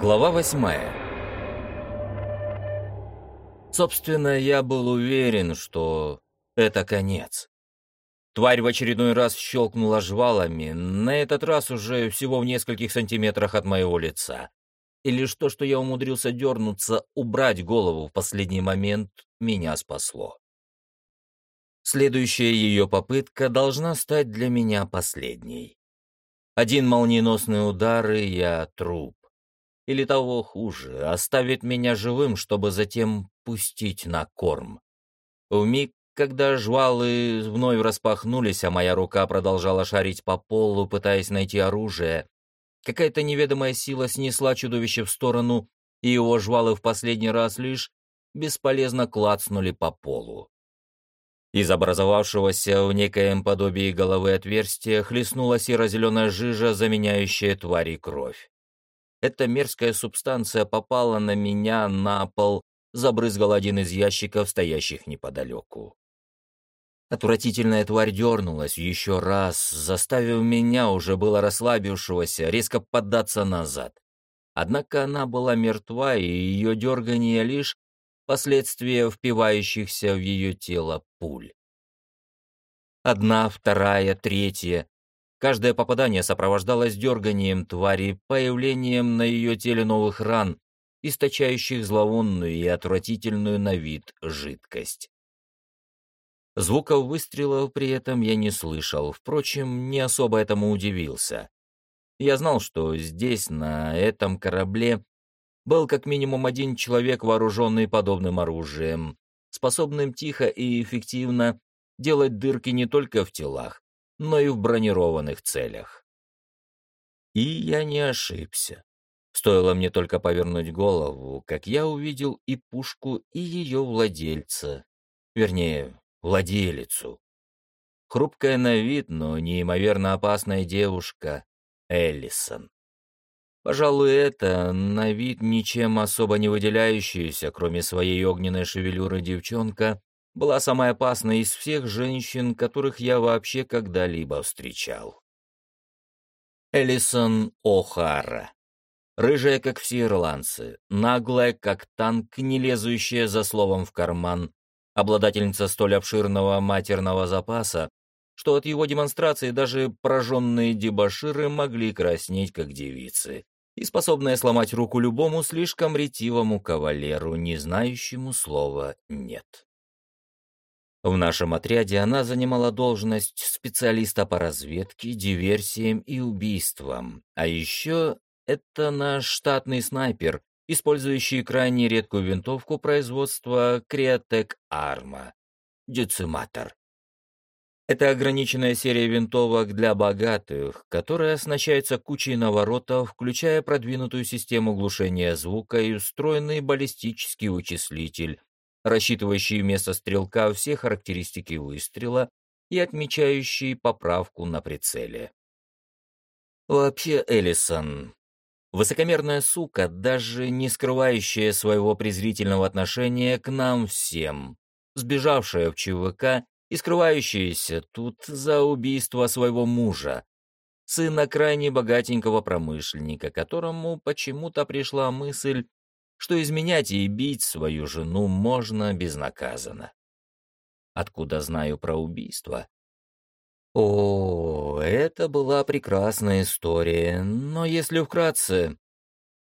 Глава восьмая Собственно, я был уверен, что это конец. Тварь в очередной раз щелкнула жвалами, на этот раз уже всего в нескольких сантиметрах от моего лица. И лишь то, что я умудрился дернуться, убрать голову в последний момент, меня спасло. Следующая ее попытка должна стать для меня последней. Один молниеносный удар, и я труп. Или того хуже, оставит меня живым, чтобы затем пустить на корм. В миг, когда жвалы вновь распахнулись, а моя рука продолжала шарить по полу, пытаясь найти оружие, какая-то неведомая сила снесла чудовище в сторону, и его жвалы в последний раз лишь бесполезно клацнули по полу. Из образовавшегося в некоем подобии головы отверстия хлестнула серо-зеленая жижа, заменяющая твари кровь. Эта мерзкая субстанция попала на меня на пол, забрызгал один из ящиков, стоящих неподалеку. Отвратительная тварь дернулась еще раз, заставив меня, уже было расслабившегося, резко поддаться назад. Однако она была мертва, и ее дергание лишь последствия впивающихся в ее тело пуль. Одна, вторая, третья. Каждое попадание сопровождалось дерганием твари, появлением на ее теле новых ран, источающих зловонную и отвратительную на вид жидкость. Звуков выстрелов при этом я не слышал, впрочем, не особо этому удивился. Я знал, что здесь, на этом корабле, был как минимум один человек, вооруженный подобным оружием, способным тихо и эффективно делать дырки не только в телах, но и в бронированных целях. И я не ошибся. Стоило мне только повернуть голову, как я увидел и пушку, и ее владельца. Вернее, владелицу. Хрупкая на вид, но неимоверно опасная девушка Эллисон. Пожалуй, это, на вид ничем особо не выделяющаяся, кроме своей огненной шевелюры девчонка, была самой опасной из всех женщин, которых я вообще когда-либо встречал. Элисон О'Хара. Рыжая, как все ирландцы, наглая, как танк, не лезущая за словом в карман, обладательница столь обширного матерного запаса, что от его демонстрации даже пораженные дебоширы могли краснеть, как девицы, и способная сломать руку любому слишком ретивому кавалеру, не знающему слова «нет». В нашем отряде она занимала должность специалиста по разведке, диверсиям и убийствам, а еще это наш штатный снайпер, использующий крайне редкую винтовку производства Креатек Арма — дециматор. Это ограниченная серия винтовок для богатых, которая оснащается кучей наворотов, включая продвинутую систему глушения звука и устроенный баллистический вычислитель, рассчитывающий вместо стрелка все характеристики выстрела и отмечающий поправку на прицеле. Вообще, Эллисон, высокомерная сука, даже не скрывающая своего презрительного отношения к нам всем, сбежавшая в ЧВК и скрывающаяся тут за убийство своего мужа, сына крайне богатенького промышленника, которому почему-то пришла мысль, что изменять и бить свою жену можно безнаказанно. Откуда знаю про убийство? О, это была прекрасная история, но если вкратце,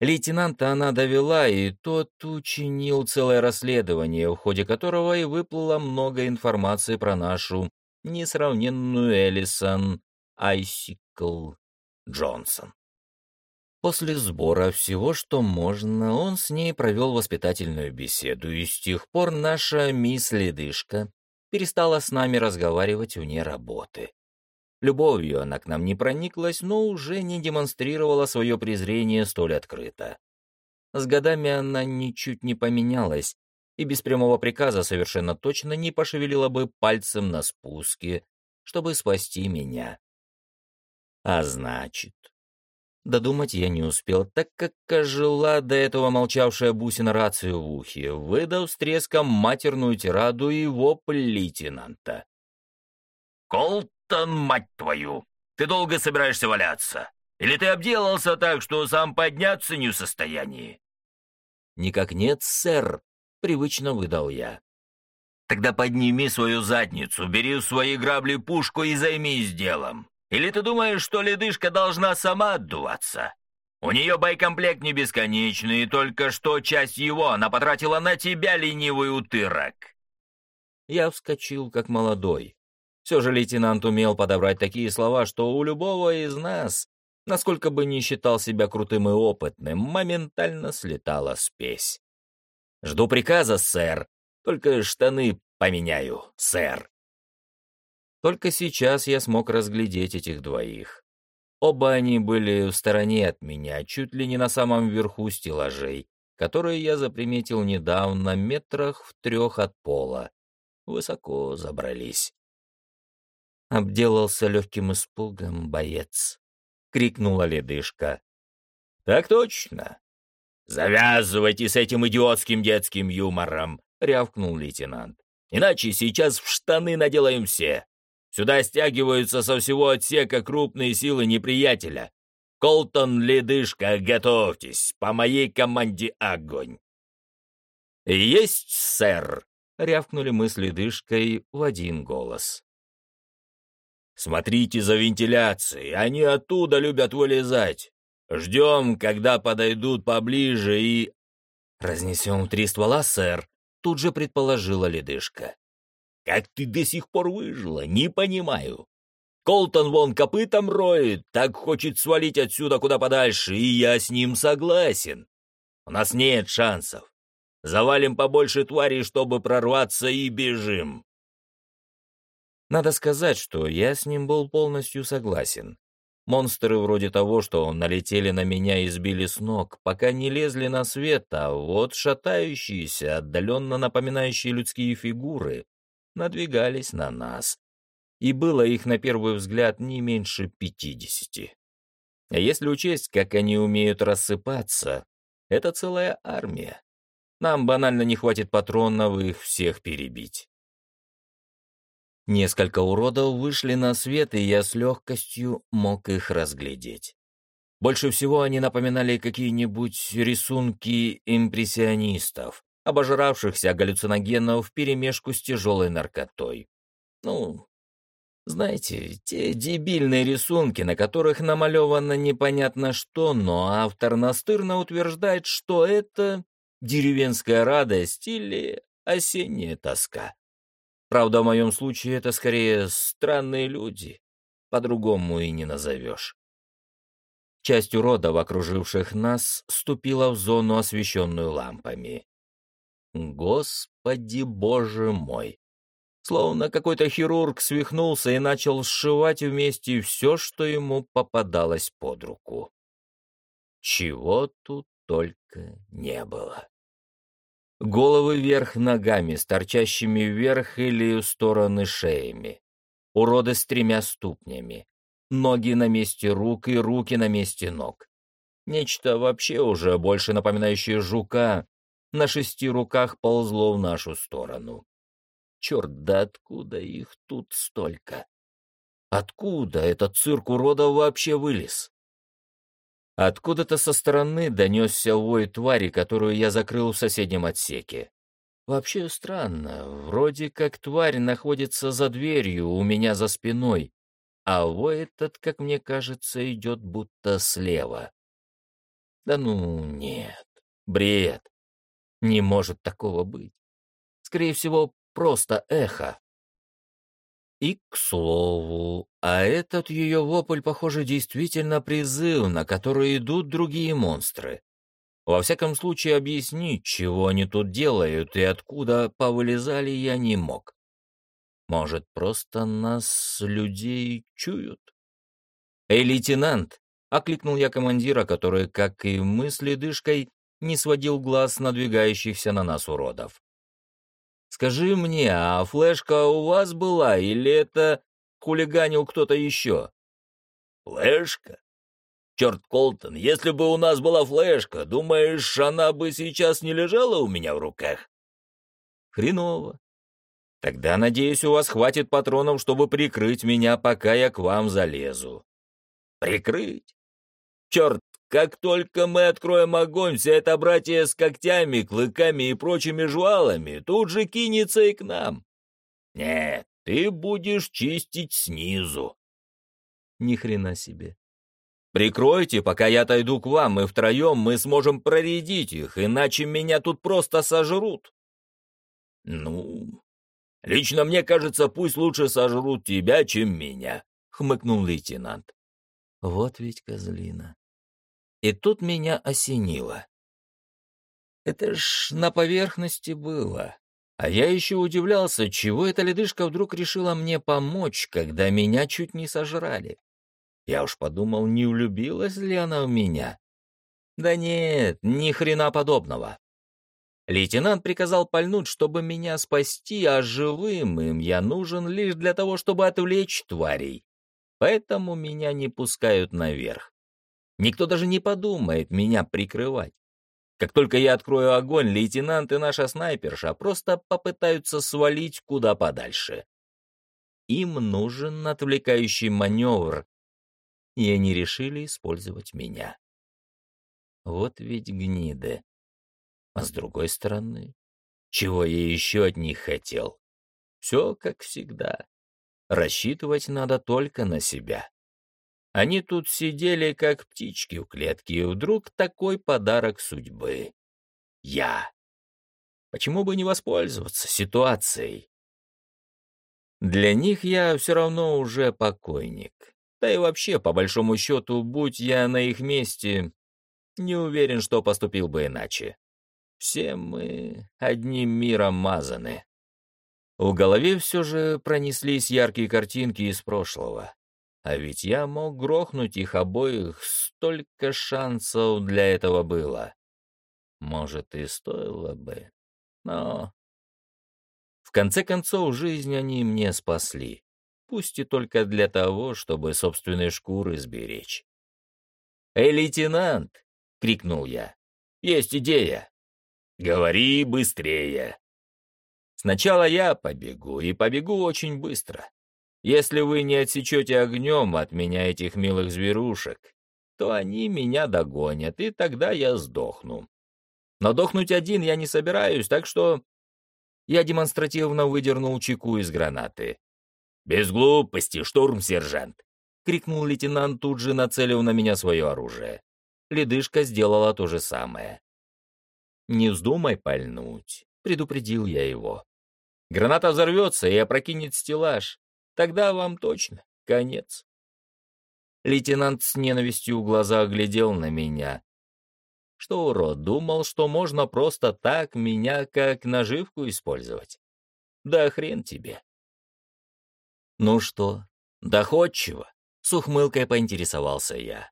Лейтенанта она довела, и тот учинил целое расследование, в ходе которого и выплыло много информации про нашу несравненную Элисон Айсикл Джонсон. После сбора всего, что можно, он с ней провел воспитательную беседу, и с тех пор наша мисс Ледышка перестала с нами разговаривать вне работы. Любовью она к нам не прониклась, но уже не демонстрировала свое презрение столь открыто. С годами она ничуть не поменялась, и без прямого приказа совершенно точно не пошевелила бы пальцем на спуске, чтобы спасти меня. А значит... Додумать я не успел, так как ожила до этого молчавшая бусина рацию в ухе, выдав с треском матерную тираду и вопль лейтенанта. «Колт Тон, мать твою! Ты долго собираешься валяться? Или ты обделался так, что сам подняться не в состоянии?» «Никак нет, сэр», — привычно выдал я. «Тогда подними свою задницу, бери в свои грабли пушку и займись делом. Или ты думаешь, что ледышка должна сама отдуваться? У нее боекомплект не бесконечный, и только что часть его она потратила на тебя, ленивый утырок». Я вскочил, как молодой. Все же лейтенант умел подобрать такие слова, что у любого из нас, насколько бы ни считал себя крутым и опытным, моментально слетала спесь. «Жду приказа, сэр. Только штаны поменяю, сэр». Только сейчас я смог разглядеть этих двоих. Оба они были в стороне от меня, чуть ли не на самом верху стеллажей, которые я заприметил недавно метрах в трех от пола. Высоко забрались. Обделался легким испугом боец. Крикнула ледышка. «Так точно!» «Завязывайте с этим идиотским детским юмором!» — рявкнул лейтенант. «Иначе сейчас в штаны наделаем все. Сюда стягиваются со всего отсека крупные силы неприятеля. Колтон, ледышка, готовьтесь, по моей команде огонь!» «Есть, сэр!» — рявкнули мы с ледышкой в один голос. «Смотрите за вентиляцией, они оттуда любят вылезать. Ждем, когда подойдут поближе и...» «Разнесем три ствола, сэр», — тут же предположила ледышка. Как ты до сих пор выжила, не понимаю. Колтон вон копытом роет, так хочет свалить отсюда куда подальше, и я с ним согласен. У нас нет шансов. Завалим побольше тварей, чтобы прорваться, и бежим. Надо сказать, что я с ним был полностью согласен. Монстры вроде того, что налетели на меня и сбили с ног, пока не лезли на свет, а вот шатающиеся, отдаленно напоминающие людские фигуры, надвигались на нас. И было их на первый взгляд не меньше пятидесяти. А если учесть, как они умеют рассыпаться, это целая армия. Нам банально не хватит патронов их всех перебить. Несколько уродов вышли на свет, и я с легкостью мог их разглядеть. Больше всего они напоминали какие-нибудь рисунки импрессионистов, обожравшихся галлюциногенов вперемешку с тяжелой наркотой. Ну, знаете, те дебильные рисунки, на которых намалевано непонятно что, но автор настырно утверждает, что это деревенская радость или осенняя тоска. Правда, в моем случае это скорее странные люди, по-другому и не назовешь. Часть уродов, окруживших нас, ступила в зону, освещенную лампами. Господи боже мой! Словно какой-то хирург свихнулся и начал сшивать вместе все, что ему попадалось под руку. Чего тут только не было. Головы вверх ногами, с торчащими вверх или в стороны шеями. Уроды с тремя ступнями. Ноги на месте рук и руки на месте ног. Нечто вообще уже больше напоминающее жука, на шести руках ползло в нашу сторону. Черт, да откуда их тут столько? Откуда этот цирк уродов вообще вылез? Откуда-то со стороны донесся вой твари, которую я закрыл в соседнем отсеке. Вообще странно, вроде как тварь находится за дверью у меня за спиной, а вой этот, как мне кажется, идет будто слева. Да ну нет, бред. Не может такого быть. Скорее всего, просто эхо. И, к слову, а этот ее вопль, похоже, действительно призыв, на который идут другие монстры. Во всяком случае, объяснить, чего они тут делают и откуда повылезали, я не мог. Может, просто нас, людей, чуют? «Эй, лейтенант!» — окликнул я командира, который, как и мы с ледышкой, не сводил глаз надвигающихся на нас уродов. «Скажи мне, а флешка у вас была, или это хулиганил кто-то еще?» «Флешка? Черт, Колтон, если бы у нас была флешка, думаешь, она бы сейчас не лежала у меня в руках?» «Хреново. Тогда, надеюсь, у вас хватит патронов, чтобы прикрыть меня, пока я к вам залезу». «Прикрыть? Черт, как только мы откроем огонь, вся эта братья с когтями, клыками и прочими жвалами тут же кинется и к нам. Нет, ты будешь чистить снизу. Ни хрена себе. Прикройте, пока я отойду к вам, и втроем мы сможем проредить их, иначе меня тут просто сожрут. Ну, лично мне кажется, пусть лучше сожрут тебя, чем меня, хмыкнул лейтенант. Вот ведь козлина. И тут меня осенило. Это ж на поверхности было. А я еще удивлялся, чего эта ледышка вдруг решила мне помочь, когда меня чуть не сожрали. Я уж подумал, не влюбилась ли она в меня. Да нет, ни хрена подобного. Лейтенант приказал пальнуть, чтобы меня спасти, а живым им я нужен лишь для того, чтобы отвлечь тварей. Поэтому меня не пускают наверх. Никто даже не подумает меня прикрывать. Как только я открою огонь, лейтенант и наша снайперша просто попытаются свалить куда подальше. Им нужен отвлекающий маневр, и они решили использовать меня. Вот ведь гниды. А с другой стороны, чего я еще от них хотел? Все как всегда. Рассчитывать надо только на себя. Они тут сидели, как птички в клетке, и вдруг такой подарок судьбы. Я. Почему бы не воспользоваться ситуацией? Для них я все равно уже покойник. Да и вообще, по большому счету, будь я на их месте, не уверен, что поступил бы иначе. Все мы одним миром мазаны. В голове все же пронеслись яркие картинки из прошлого. А ведь я мог грохнуть их обоих, столько шансов для этого было. Может, и стоило бы, но... В конце концов, жизнь они мне спасли пусть и только для того, чтобы собственной шкуры сберечь. «Эй, лейтенант!» — крикнул я. «Есть идея!» «Говори быстрее!» «Сначала я побегу, и побегу очень быстро. Если вы не отсечете огнем от меня этих милых зверушек, то они меня догонят, и тогда я сдохну. Но дохнуть один я не собираюсь, так что...» Я демонстративно выдернул чеку из гранаты. «Без глупости, штурм-сержант!» — крикнул лейтенант, тут же нацелив на меня свое оружие. Ледышка сделала то же самое. «Не вздумай пальнуть», — предупредил я его. «Граната взорвется и опрокинет стеллаж. Тогда вам точно конец». Лейтенант с ненавистью в глаза глядел на меня. Что, урод, думал, что можно просто так меня как наживку использовать? Да хрен тебе. «Ну что, доходчиво?» — с ухмылкой поинтересовался я.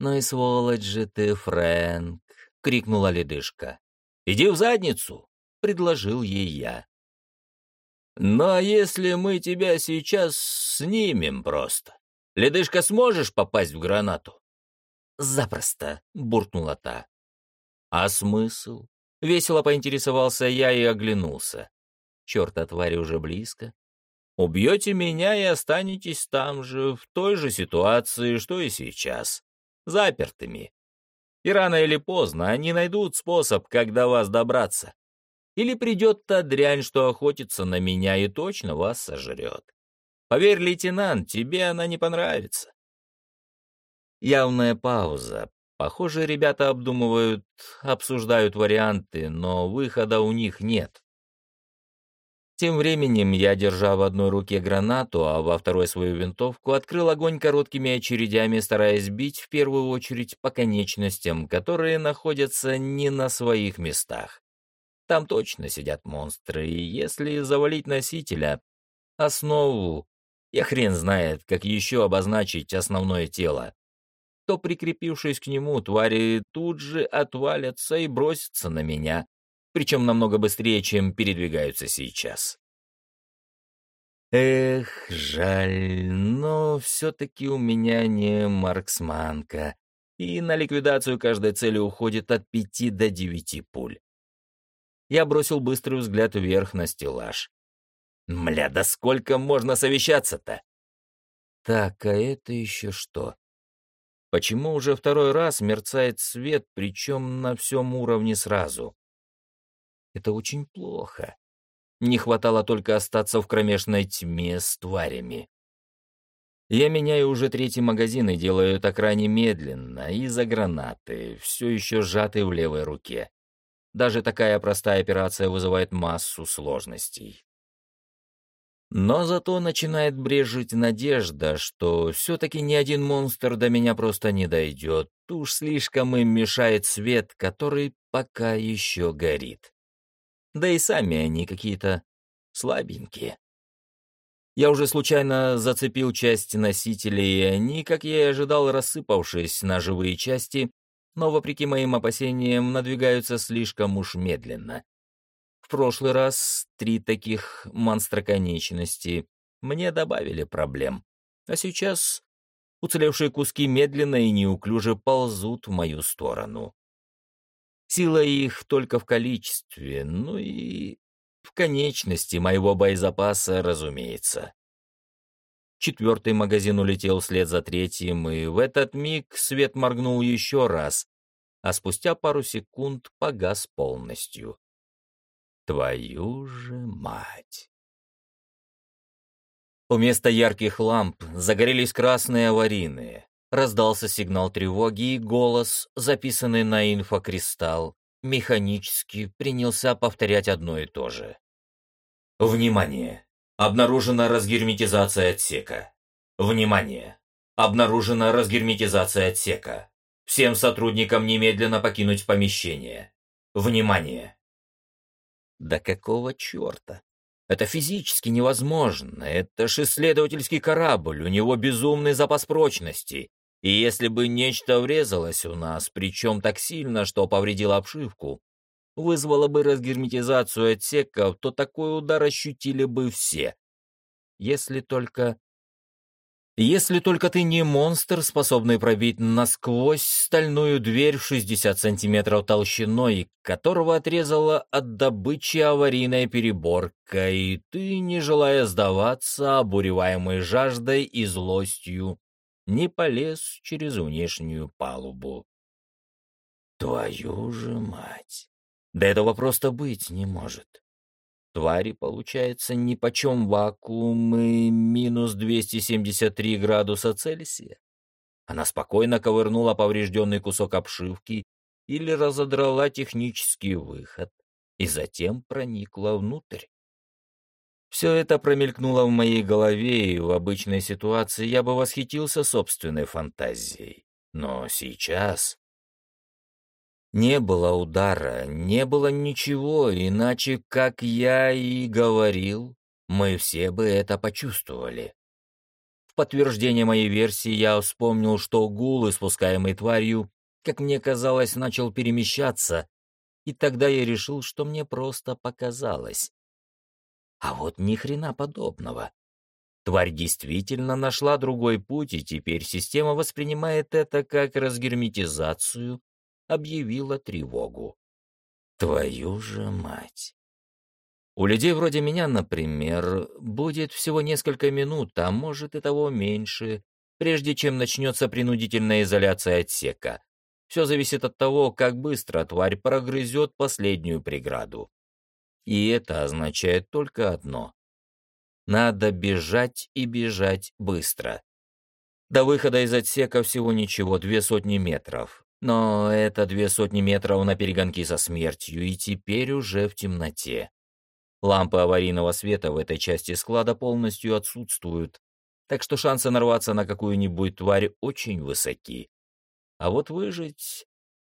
«Ну и сволочь же ты, Фрэнк!» — крикнула ледышка. «Иди в задницу!» — предложил ей я. «Ну а если мы тебя сейчас снимем просто? Ледышка, сможешь попасть в гранату?» «Запросто!» — буркнула та. «А смысл?» — весело поинтересовался я и оглянулся. Черт, а твари уже близко. Убьете меня и останетесь там же, в той же ситуации, что и сейчас, запертыми. И рано или поздно они найдут способ, как до вас добраться. Или придет та дрянь, что охотится на меня и точно вас сожрет. Поверь, лейтенант, тебе она не понравится. Явная пауза. Похоже, ребята обдумывают, обсуждают варианты, но выхода у них нет. Тем временем я, держа в одной руке гранату, а во второй свою винтовку, открыл огонь короткими очередями, стараясь бить в первую очередь по конечностям, которые находятся не на своих местах. Там точно сидят монстры, и если завалить носителя, основу, я хрен знает, как еще обозначить основное тело, то, прикрепившись к нему, твари тут же отвалятся и бросятся на меня, причем намного быстрее, чем передвигаются сейчас. Эх, жаль, но все-таки у меня не марксманка, и на ликвидацию каждой цели уходит от пяти до девяти пуль. Я бросил быстрый взгляд вверх на стеллаж. Мля, да сколько можно совещаться-то? Так, а это еще что? Почему уже второй раз мерцает свет, причем на всем уровне сразу? Это очень плохо. Не хватало только остаться в кромешной тьме с тварями. Я меняю уже третий магазин и делаю это крайне медленно, из-за гранаты, все еще сжатые в левой руке. Даже такая простая операция вызывает массу сложностей. Но зато начинает брежить надежда, что все-таки ни один монстр до меня просто не дойдет. Уж слишком им мешает свет, который пока еще горит. Да и сами они какие-то слабенькие. Я уже случайно зацепил часть носителей, и они, как я и ожидал, рассыпавшись на живые части, но, вопреки моим опасениям, надвигаются слишком уж медленно. В прошлый раз три таких монстроконечности мне добавили проблем. А сейчас уцелевшие куски медленно и неуклюже ползут в мою сторону. Сила их только в количестве, ну и в конечности моего боезапаса, разумеется. Четвертый магазин улетел вслед за третьим, и в этот миг свет моргнул еще раз, а спустя пару секунд погас полностью. Твою же мать! Вместо ярких ламп загорелись красные аварийные. Раздался сигнал тревоги, и голос, записанный на инфокристалл, механически принялся повторять одно и то же. «Внимание! Обнаружена разгерметизация отсека. Внимание! Обнаружена разгерметизация отсека. Всем сотрудникам немедленно покинуть помещение. Внимание!» Да какого черта? Это физически невозможно. Это ж исследовательский корабль, у него безумный запас прочности. И если бы нечто врезалось у нас, причем так сильно, что повредило обшивку, вызвало бы разгерметизацию отсеков, то такой удар ощутили бы все. Если только если только ты не монстр, способный пробить насквозь стальную дверь в 60 сантиметров толщиной, которого отрезала от добычи аварийная переборка, и ты, не желая сдаваться, обуреваемый жаждой и злостью, не полез через внешнюю палубу. Твою же мать! Да этого просто быть не может. Твари, получается, нипочем вакуум и минус 273 градуса Цельсия. Она спокойно ковырнула поврежденный кусок обшивки или разодрала технический выход и затем проникла внутрь. Все это промелькнуло в моей голове, и в обычной ситуации я бы восхитился собственной фантазией. Но сейчас не было удара, не было ничего, иначе, как я и говорил, мы все бы это почувствовали. В подтверждение моей версии я вспомнил, что гул, испускаемый тварью, как мне казалось, начал перемещаться, и тогда я решил, что мне просто показалось. А вот ни хрена подобного. Тварь действительно нашла другой путь, и теперь система воспринимает это как разгерметизацию объявила тревогу. Твою же мать! У людей вроде меня, например, будет всего несколько минут, а может и того меньше, прежде чем начнется принудительная изоляция отсека. Все зависит от того, как быстро тварь прогрызет последнюю преграду. И это означает только одно. Надо бежать и бежать быстро. До выхода из отсека всего ничего, две сотни метров. Но это две сотни метров на перегонки со смертью, и теперь уже в темноте. Лампы аварийного света в этой части склада полностью отсутствуют, так что шансы нарваться на какую-нибудь тварь очень высоки. А вот выжить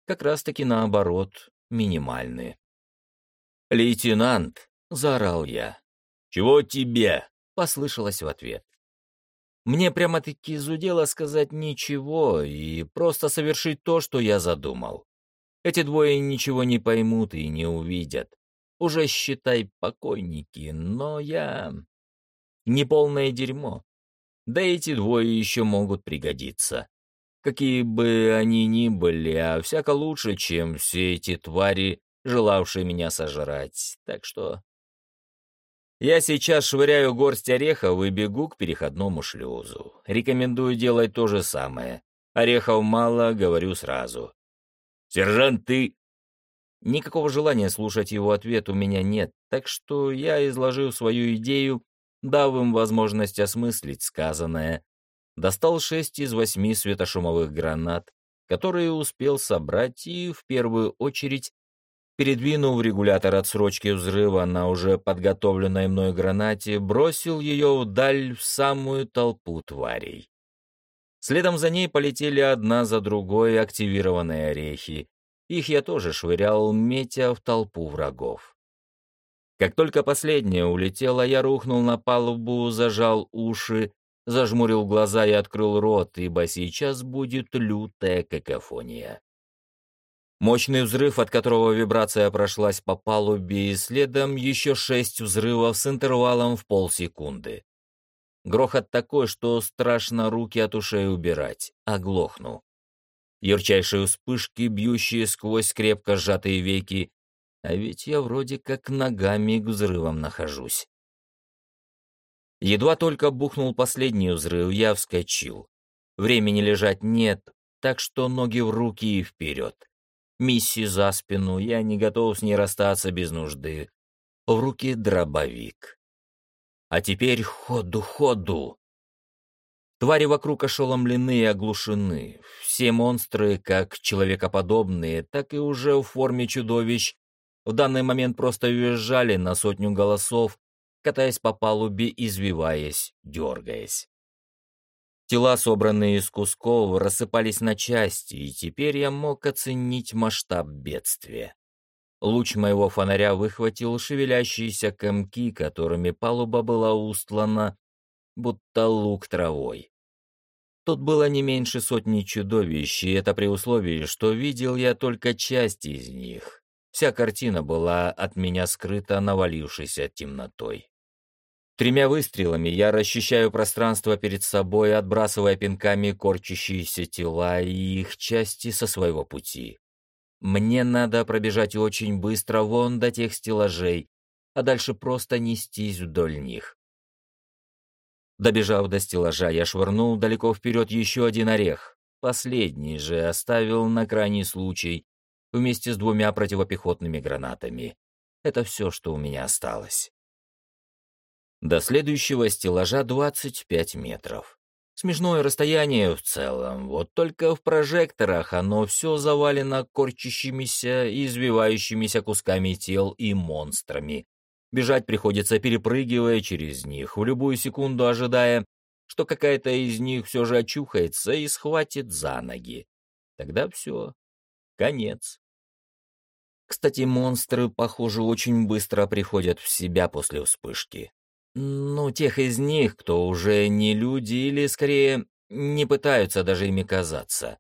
как раз-таки наоборот минимальны. «Лейтенант!» — заорал я. «Чего тебе?» — послышалось в ответ. Мне прямо-таки зудело сказать ничего и просто совершить то, что я задумал. Эти двое ничего не поймут и не увидят. Уже, считай, покойники, но я... Неполное дерьмо. Да эти двое еще могут пригодиться. Какие бы они ни были, а всяко лучше, чем все эти твари, желавшие меня сожрать. Так что я сейчас швыряю горсть орехов и бегу к переходному шлюзу. Рекомендую делать то же самое. Орехов мало, говорю сразу. «Сержант, ты...» Никакого желания слушать его ответ у меня нет, так что я изложил свою идею, дав им возможность осмыслить сказанное. Достал шесть из восьми светошумовых гранат, которые успел собрать и, в первую очередь, передвинув регулятор отсрочки взрыва на уже подготовленной мной гранате, бросил ее вдаль в самую толпу тварей. Следом за ней полетели одна за другой активированные орехи. Их я тоже швырял, метя в толпу врагов. Как только последняя улетела, я рухнул на палубу, зажал уши, зажмурил глаза и открыл рот, ибо сейчас будет лютая какофония. Мощный взрыв, от которого вибрация прошлась по палубе, и следом еще шесть взрывов с интервалом в полсекунды. Грохот такой, что страшно руки от ушей убирать. Оглохну. Ярчайшие вспышки, бьющие сквозь крепко сжатые веки. А ведь я вроде как ногами к взрывам нахожусь. Едва только бухнул последний взрыв, я вскочил. Времени лежать нет, так что ноги в руки и вперед. Мисси за спину, я не готов с ней расстаться без нужды. В руки дробовик. А теперь ходу, ходу. Твари вокруг ошеломлены и оглушены. Все монстры, как человекоподобные, так и уже в форме чудовищ, в данный момент просто уезжали на сотню голосов, катаясь по палубе, извиваясь, дергаясь. Тела, собранные из кусков, рассыпались на части, и теперь я мог оценить масштаб бедствия. Луч моего фонаря выхватил шевелящиеся комки, которыми палуба была устлана, будто лук травой. Тут было не меньше сотни чудовищ, и это при условии, что видел я только часть из них. Вся картина была от меня скрыта навалившейся темнотой. Тремя выстрелами я расчищаю пространство перед собой, отбрасывая пинками корчащиеся тела и их части со своего пути. Мне надо пробежать очень быстро вон до тех стеллажей, а дальше просто нестись вдоль них. Добежав до стеллажа, я швырнул далеко вперед еще один орех. Последний же оставил на крайний случай, вместе с двумя противопехотными гранатами. Это все, что у меня осталось. До следующего стеллажа 25 метров. Смешное расстояние в целом, вот только в прожекторах оно все завалено корчащимися и извивающимися кусками тел и монстрами. Бежать приходится, перепрыгивая через них, в любую секунду ожидая, что какая-то из них все же очухается и схватит за ноги. Тогда все. Конец. Кстати, монстры, похоже, очень быстро приходят в себя после вспышки. Ну, тех из них, кто уже не люди или, скорее, не пытаются даже ими казаться.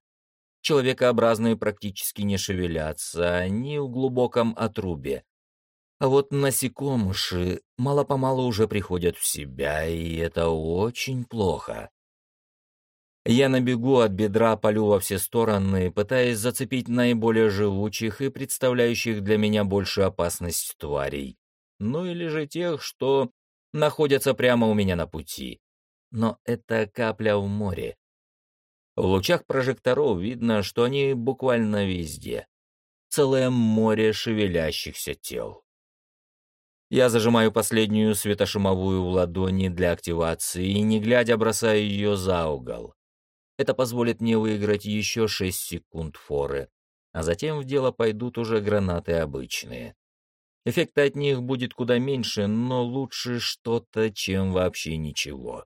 Человекообразные практически не шевелятся, они в глубоком отрубе. А вот насекомыши мало-помалу уже приходят в себя, и это очень плохо. Я набегу от бедра, полю во все стороны, пытаясь зацепить наиболее живучих и представляющих для меня большую опасность тварей. Ну или же тех, что находятся прямо у меня на пути. Но это капля в море. В лучах прожекторов видно, что они буквально везде. Целое море шевелящихся тел. Я зажимаю последнюю светошумовую в ладони для активации и, не глядя, бросаю ее за угол. Это позволит мне выиграть еще 6 секунд форы, а затем в дело пойдут уже гранаты обычные. Эффекта от них будет куда меньше, но лучше что-то, чем вообще ничего.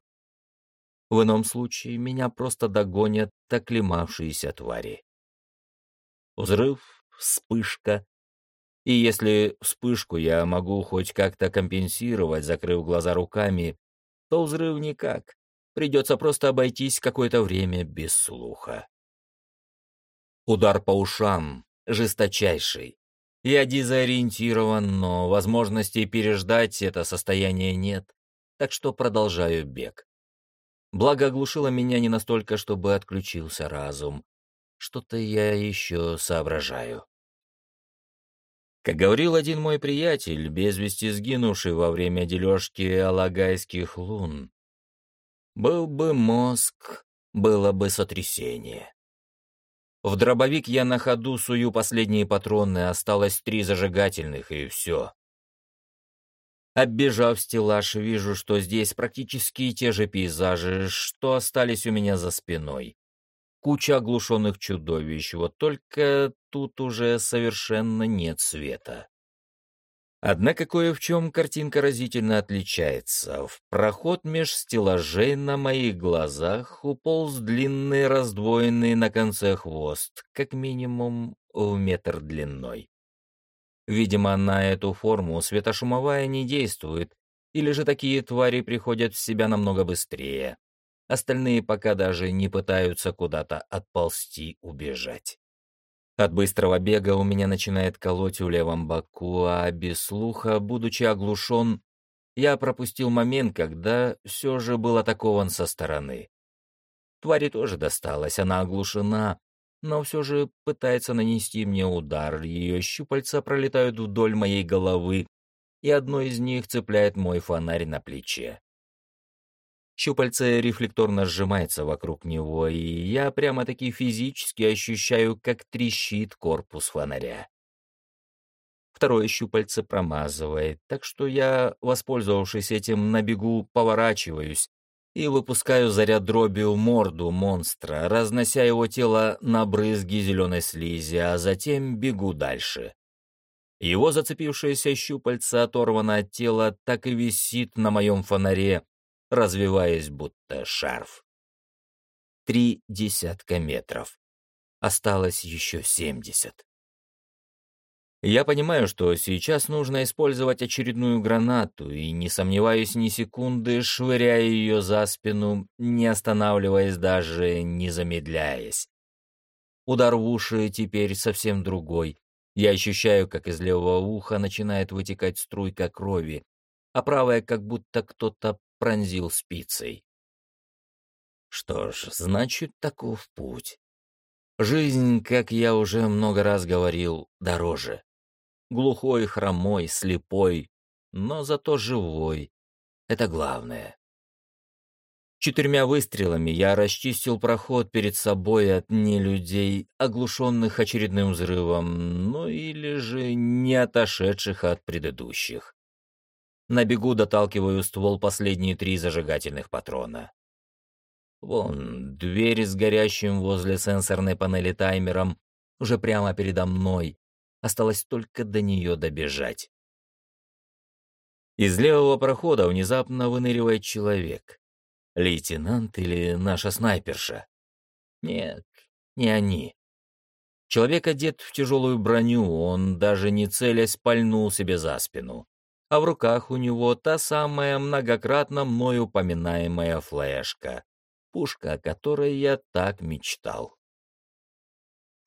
В ином случае меня просто догонят оклемавшиеся твари. Взрыв, вспышка. И если вспышку я могу хоть как-то компенсировать, закрыв глаза руками, то взрыв никак. Придется просто обойтись какое-то время без слуха. Удар по ушам, жесточайший. Я дезориентирован, но возможности переждать это состояние нет, так что продолжаю бег. Благо оглушило меня не настолько, чтобы отключился разум. Что-то я еще соображаю. Как говорил один мой приятель, без вести сгинувший во время дележки алагайских лун, был бы мозг, было бы сотрясение. В дробовик я на ходу сую последние патроны, осталось три зажигательных, и все. Оббежав стеллаж, вижу, что здесь практически те же пейзажи, что остались у меня за спиной. Куча оглушенных чудовищ, вот только тут уже совершенно нет света. Однако кое в чем картинка разительно отличается. В проход меж стеллажей на моих глазах уполз длинный раздвоенный на конце хвост, как минимум в метр длиной. Видимо, на эту форму светошумовая не действует, или же такие твари приходят в себя намного быстрее. Остальные пока даже не пытаются куда-то отползти, убежать. От быстрого бега у меня начинает колоть в левом боку, а без слуха, будучи оглушен, я пропустил момент, когда все же был атакован со стороны. Твари тоже досталось, она оглушена, но все же пытается нанести мне удар. Ее щупальца пролетают вдоль моей головы, и одно из них цепляет мой фонарь на плече. Щупальце рефлекторно сжимается вокруг него, и я прямо-таки физически ощущаю, как трещит корпус фонаря. Второе щупальце промазывает, так что я, воспользовавшись этим, на бегу поворачиваюсь и выпускаю заряд дроби в морду монстра, разнося его тело на брызги зеленой слизи, а затем бегу дальше. Его зацепившееся щупальце оторвано от тела, так и висит на моем фонаре, развиваясь будто шарф. Три десятка метров. Осталось еще семьдесят. Я понимаю, что сейчас нужно использовать очередную гранату, и не сомневаюсь ни секунды, швыряя ее за спину, не останавливаясь даже, не замедляясь. Удар в уши теперь совсем другой. Я ощущаю, как из левого уха начинает вытекать струйка крови, а правая как будто кто-то пронзил спицей. Что ж, значит, таков путь. Жизнь, как я уже много раз говорил, дороже. Глухой, хромой, слепой, но зато живой. Это главное. Четырьмя выстрелами я расчистил проход перед собой от нелюдей, оглушенных очередным взрывом, ну или же не отошедших от предыдущих. На бегу доталкиваю ствол последние три зажигательных патрона. Вон, дверь с горящим возле сенсорной панели таймером уже прямо передо мной. Осталось только до нее добежать. Из левого прохода внезапно выныривает человек. Лейтенант или наша снайперша? Нет, не они. Человек одет в тяжелую броню, он даже не целясь пальнул себе за спину а в руках у него та самая многократно мною упоминаемая флешка, пушка, о которой я так мечтал.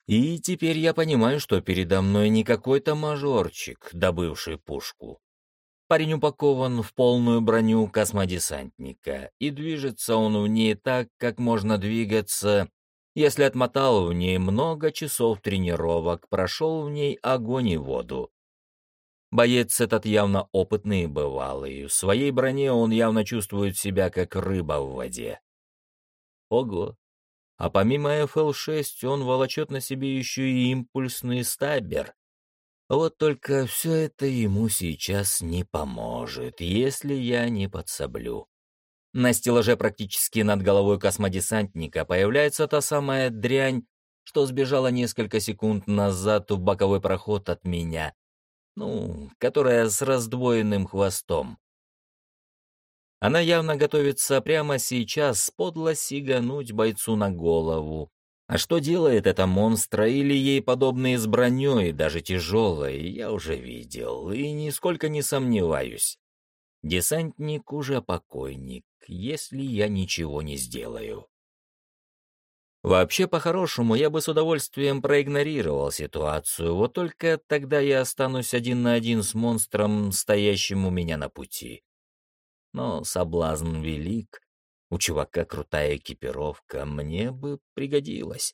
И теперь я понимаю, что передо мной не какой-то мажорчик, добывший пушку. Парень упакован в полную броню космодесантника, и движется он в ней так, как можно двигаться, если отмотал в ней много часов тренировок, прошел в ней огонь и воду, Боец этот явно опытный и бывалый. В своей броне он явно чувствует себя как рыба в воде. Ого! А помимо FL-6 он волочет на себе еще и импульсный стабер. Вот только все это ему сейчас не поможет, если я не подсоблю. На стеллаже практически над головой космодесантника появляется та самая дрянь, что сбежала несколько секунд назад в боковой проход от меня, ну, которая с раздвоенным хвостом. Она явно готовится прямо сейчас подло сигануть бойцу на голову. А что делает эта монстра или ей подобные с броней, даже тяжелой, я уже видел, и нисколько не сомневаюсь. Десантник уже покойник, если я ничего не сделаю. Вообще, по-хорошему, я бы с удовольствием проигнорировал ситуацию, вот только тогда я останусь один на один с монстром, стоящим у меня на пути. Но соблазн велик, у чувака крутая экипировка, мне бы пригодилась.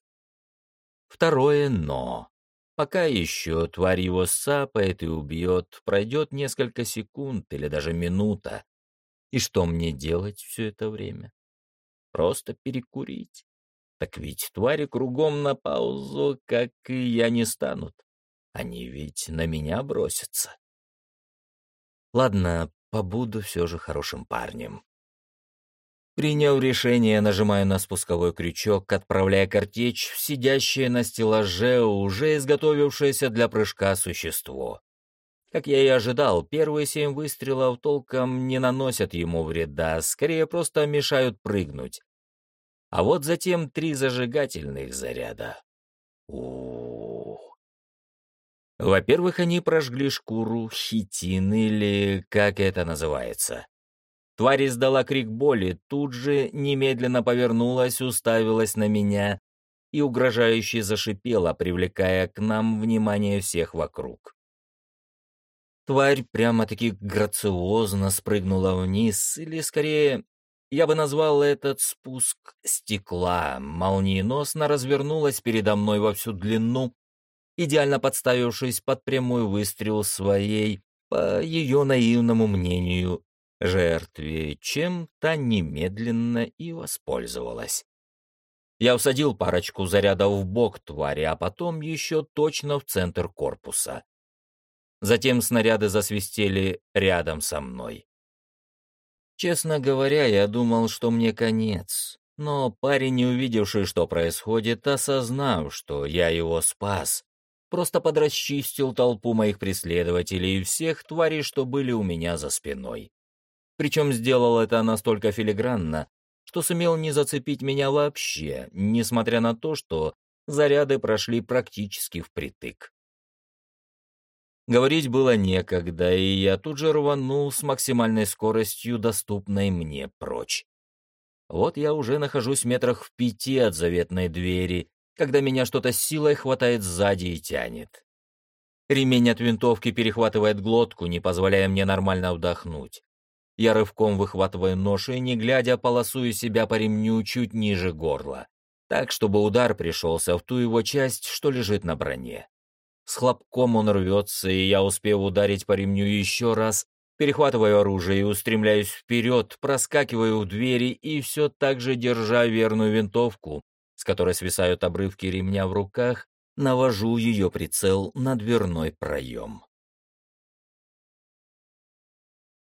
Второе «но». Пока еще тварь его сапает и убьет, пройдет несколько секунд или даже минута. И что мне делать все это время? Просто перекурить? Так ведь твари кругом на паузу, как и я, не станут. Они ведь на меня бросятся. Ладно, побуду все же хорошим парнем. Приняв решение, нажимаю на спусковой крючок, отправляя картечь в сидящее на стеллаже, уже изготовившееся для прыжка существо. Как я и ожидал, первые семь выстрелов толком не наносят ему вреда, скорее просто мешают прыгнуть. А вот затем три зажигательных заряда. Во-первых, они прожгли шкуру, хитин или как это называется. Тварь издала крик боли, тут же немедленно повернулась, уставилась на меня и угрожающе зашипела, привлекая к нам внимание всех вокруг. Тварь прямо-таки грациозно спрыгнула вниз, или скорее, я бы назвал этот спуск стекла, молниеносно развернулась передо мной во всю длину, идеально подставившись под прямой выстрел своей, по ее наивному мнению, жертве, чем та немедленно и воспользовалась. Я усадил парочку зарядов в бок твари, а потом еще точно в центр корпуса. Затем снаряды засвистели рядом со мной. Честно говоря, я думал, что мне конец, но парень, не увидевший, что происходит, осознав, что я его спас, просто подрасчистил толпу моих преследователей и всех тварей, что были у меня за спиной. Причем сделал это настолько филигранно, что сумел не зацепить меня вообще, несмотря на то, что заряды прошли практически впритык. Говорить было некогда, и я тут же рванул с максимальной скоростью, доступной мне, прочь. Вот я уже нахожусь метрах в пяти от заветной двери, когда меня что-то силой хватает сзади и тянет. Ремень от винтовки перехватывает глотку, не позволяя мне нормально вдохнуть. Я рывком выхватываю нож и, не глядя, полосую себя по ремню чуть ниже горла, так, чтобы удар пришелся в ту его часть, что лежит на броне. С хлопком он рвется, и я успею ударить по ремню еще раз, перехватываю оружие и устремляюсь вперед, проскакиваю в двери и все так же, держа верную винтовку, с которой свисают обрывки ремня в руках, навожу ее прицел на дверной проем.